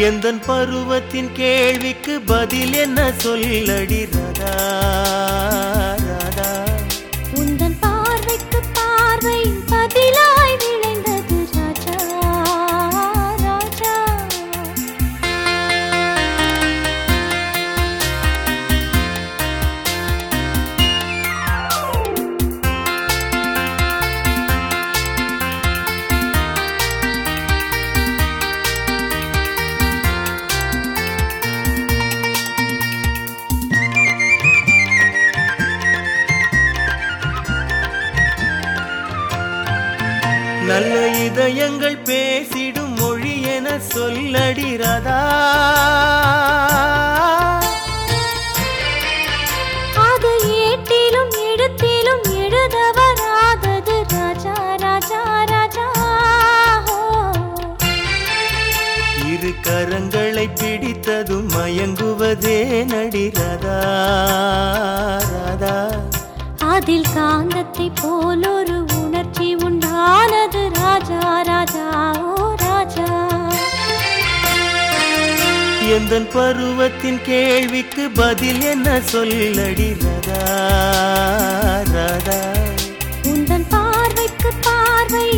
எந்தன் பருவத்தின் கேள்விக்கு பதில் என்ன சொல்லடிறதா நல்ல இதயங்கள் பேசிடும் மொழி என சொல்லடி ராதா அது ஏட்டிலும் எழுத்திலும் எழுத வராதது ராஜா ராஜா ராஜா. இரு கரங்களை பிடித்ததும் மயங்குவதே நடி ராதா அதில் காந்தத்தை போல் எந்தன் பருவத்தின் கேள்விக்கு பதில் என்ன சொல்லடி ரதா ரதா? உந்தன் பார்வைக்கு பார்வை